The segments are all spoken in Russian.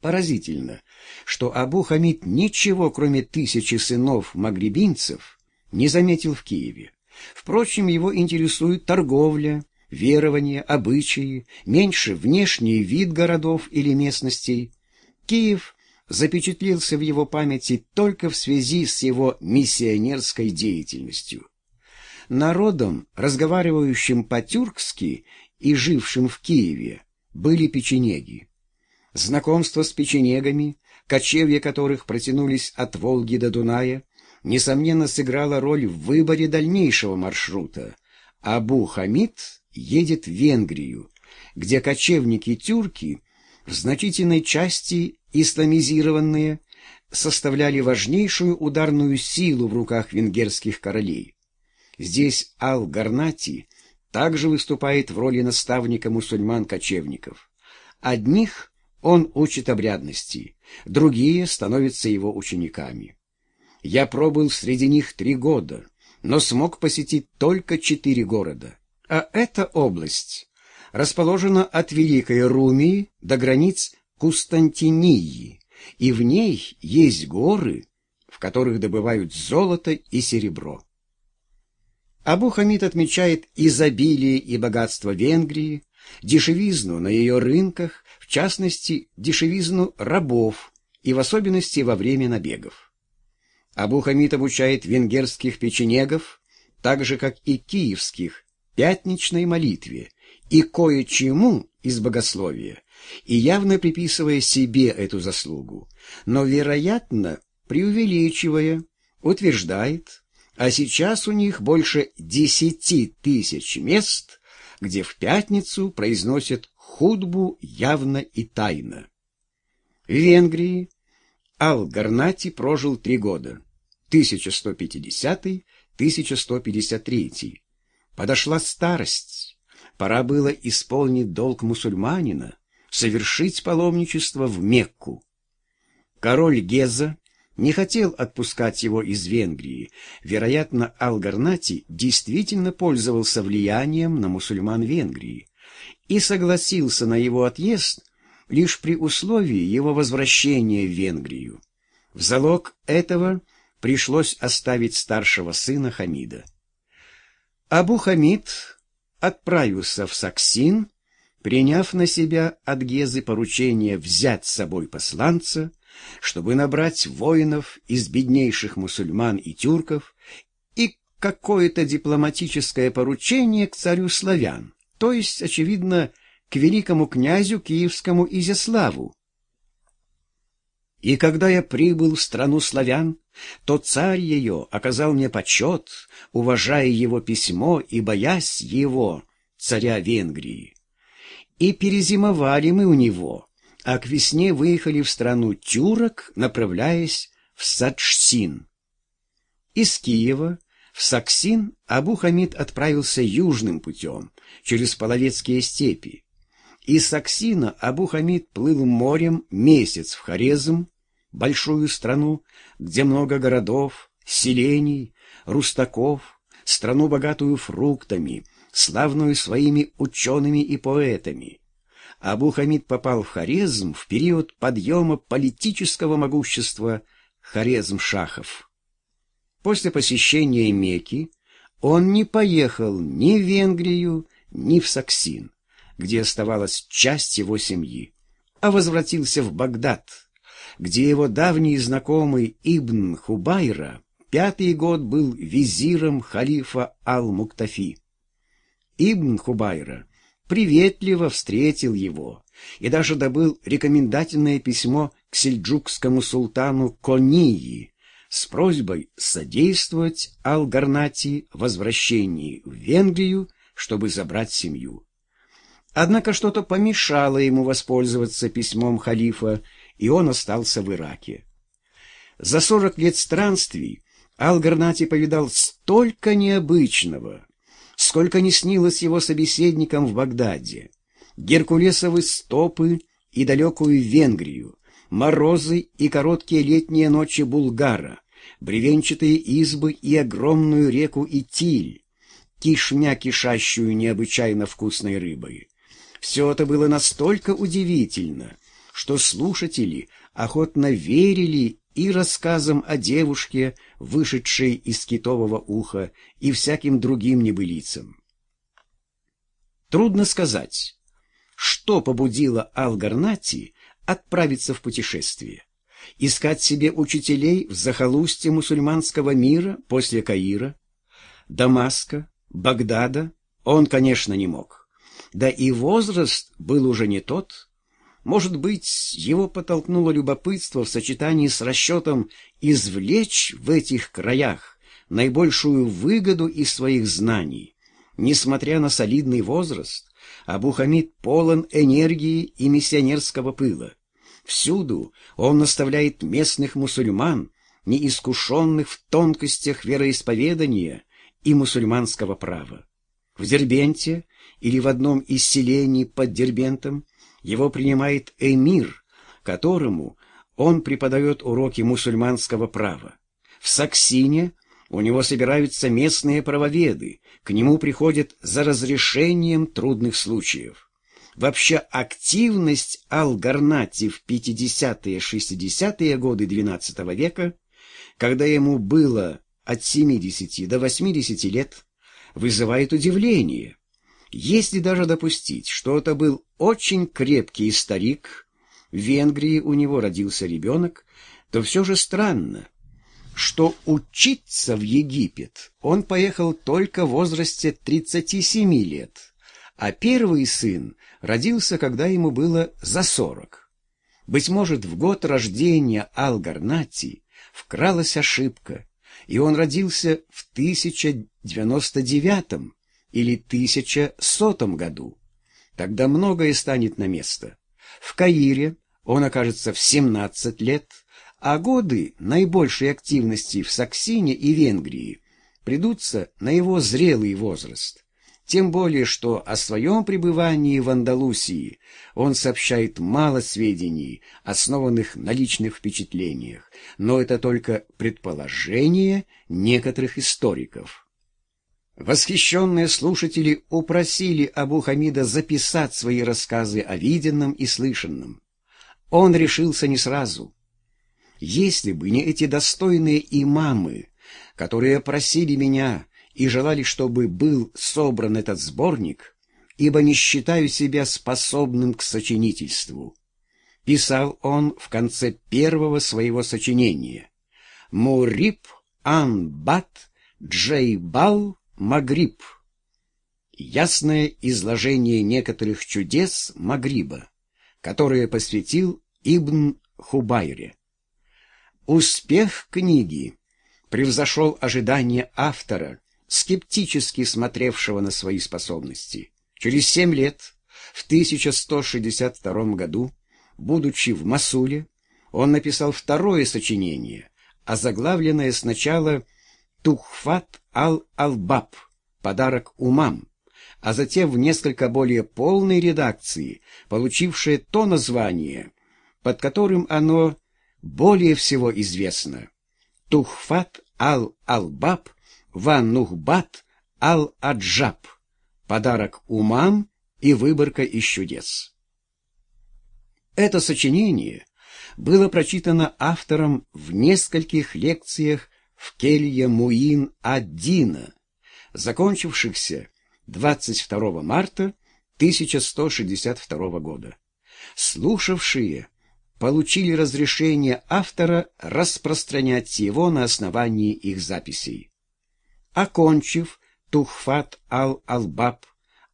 Поразительно, что Абу Хамид ничего, кроме тысячи сынов магребинцев, не заметил в Киеве. Впрочем, его интересует торговля, верования, обычаи, меньше внешний вид городов или местностей. Киев запечатлелся в его памяти только в связи с его миссионерской деятельностью. Народом, разговаривающим по-тюркски и жившим в Киеве, были печенеги. Знакомство с печенегами, кочевья которых протянулись от Волги до Дуная, несомненно сыграло роль в выборе дальнейшего маршрута. Абу Хамид едет в Венгрию, где кочевники-тюрки, в значительной части исламизированные, составляли важнейшую ударную силу в руках венгерских королей. Здесь Ал-Гарнати также выступает в роли наставника мусульман-кочевников. Одних он учит обрядности, другие становятся его учениками. Я пробыл среди них три года, но смог посетить только четыре города. А эта область расположена от Великой Румии до границ Кустантинии, и в ней есть горы, в которых добывают золото и серебро. Абу Хамид отмечает изобилие и богатство Венгрии, дешевизну на ее рынках, в частности, дешевизну рабов и в особенности во время набегов. Абу Хамид обучает венгерских печенегов, так же, как и киевских, пятничной молитве и кое-чему из богословия, и явно приписывая себе эту заслугу, но, вероятно, преувеличивая, утверждает, а сейчас у них больше десяти тысяч мест, где в пятницу произносят худбу явно и тайно. В Венгрии Ал-Гарнати прожил три года, 1150-1153. Подошла старость, пора было исполнить долг мусульманина, совершить паломничество в Мекку. Король Геза не хотел отпускать его из Венгрии. Вероятно, Алгарнати действительно пользовался влиянием на мусульман Венгрии и согласился на его отъезд лишь при условии его возвращения в Венгрию. В залог этого пришлось оставить старшего сына Хамида. Абу Хамид отправился в Саксин, приняв на себя от Гезы поручение взять с собой посланца, чтобы набрать воинов из беднейших мусульман и тюрков и какое-то дипломатическое поручение к царю славян, то есть, очевидно, к великому князю киевскому Изяславу. И когда я прибыл в страну славян, то царь ее оказал мне почет, уважая его письмо и боясь его, царя Венгрии. И перезимовали мы у него, а к весне выехали в страну тюрок, направляясь в Саджсин. Из Киева в Саксин Абу Хамид отправился южным путем, через Половецкие степи. Из Саксина Абу Хамид плыл морем месяц в Хорезм, большую страну, где много городов, селений, рустаков, страну, богатую фруктами, славную своими учеными и поэтами. Абу Хамид попал в Хорезм в период подъема политического могущества Хорезм-шахов. После посещения Мекки он не поехал ни в Венгрию, ни в Саксин, где оставалась часть его семьи, а возвратился в Багдад, где его давний знакомый Ибн Хубайра пятый год был визиром халифа Ал-Муктафи. Ибн Хубайра приветливо встретил его и даже добыл рекомендательное письмо к сельджукскому султану Конии с просьбой содействовать Ал-Гарнати возвращении в Венгрию, чтобы забрать семью. Однако что-то помешало ему воспользоваться письмом халифа, и он остался в Ираке. За сорок лет странствий Ал-Гарнати повидал столько необычного, сколько не снилось его собеседникам в Багдаде. Геркулесовы стопы и далекую Венгрию, морозы и короткие летние ночи Булгара, бревенчатые избы и огромную реку Итиль, кишмя кишащую необычайно вкусной рыбой. Все это было настолько удивительно, что слушатели охотно верили и рассказам о девушке, вышедшей из китового уха, и всяким другим небылицам. Трудно сказать, что побудило Алгарнати отправиться в путешествие, искать себе учителей в захолустье мусульманского мира после Каира, Дамаска, Багдада он, конечно, не мог. Да и возраст был уже не тот. Может быть, его подтолкнуло любопытство в сочетании с расчетом извлечь в этих краях наибольшую выгоду из своих знаний. Несмотря на солидный возраст, Абу Хамид полон энергии и миссионерского пыла. Всюду он наставляет местных мусульман, неискушенных в тонкостях вероисповедания и мусульманского права. В Дербенте или в одном из селений под Дербентом его принимает эмир, которому он преподает уроки мусульманского права. В Саксине у него собираются местные правоведы, к нему приходят за разрешением трудных случаев. Вообще активность Ал-Гарнати в 50-60-е годы XII века, когда ему было от 70 до 80 лет, вызывает удивление. Если даже допустить, что это был очень крепкий старик, в Венгрии у него родился ребенок, то все же странно, что учиться в Египет он поехал только в возрасте 37 лет, а первый сын родился, когда ему было за 40. Быть может, в год рождения Алгарнати вкралась ошибка, и он родился в 1099 или 1100 году. Тогда многое станет на место. В Каире он окажется в 17 лет, а годы наибольшей активности в Саксине и Венгрии придутся на его зрелый возраст. Тем более, что о своем пребывании в Андалусии он сообщает мало сведений, основанных на личных впечатлениях, но это только предположение некоторых историков. Восхищенные слушатели упросили Абу Хамида записать свои рассказы о виденном и слышанном. Он решился не сразу — если бы не эти достойные имамы, которые просили меня и желали, чтобы был собран этот сборник, ибо не считаю себя способным к сочинительству. Писал он в конце первого своего сочинения. Муриб Анбат Джейбал Магриб. Ясное изложение некоторых чудес Магриба, которые посвятил Ибн Хубайре. Успех книги превзошел ожидания автора, скептически смотревшего на свои способности. Через семь лет, в 1162 году, будучи в Масуле, он написал второе сочинение, озаглавленное сначала «Тухфат ал-Албаб» «Подарок умам», а затем в несколько более полной редакции, получившее то название, под которым оно более всего известно Тухфат ал-Албаб ван Нухбат ал-Аджаб «Подарок умам и выборка из чудес». Это сочинение было прочитано автором в нескольких лекциях в келье Муин ад-Дина, закончившихся 22 марта 1162 года. Слушавшие получили разрешение автора распространять его на основании их записей. Окончив Тухфат ал-Албаб,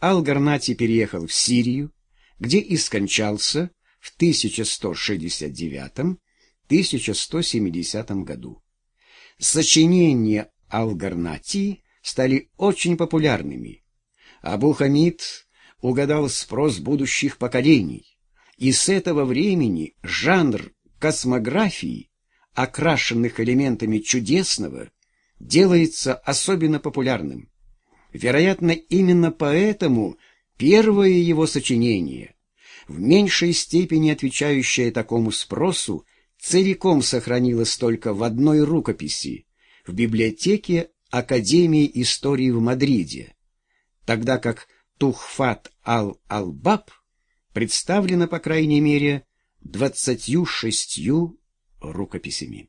Ал-Гарнати переехал в Сирию, где и скончался в 1169-1170 году. Сочинения Ал-Гарнати стали очень популярными. Абу Хамид угадал спрос будущих поколений и с этого времени жанр космографии, окрашенных элементами чудесного, делается особенно популярным. Вероятно, именно поэтому первое его сочинение, в меньшей степени отвечающее такому спросу, целиком сохранилось только в одной рукописи в библиотеке Академии истории в Мадриде, тогда как Тухфат ал-Албаб представлена, по крайней мере, двадцатью шестью рукописями.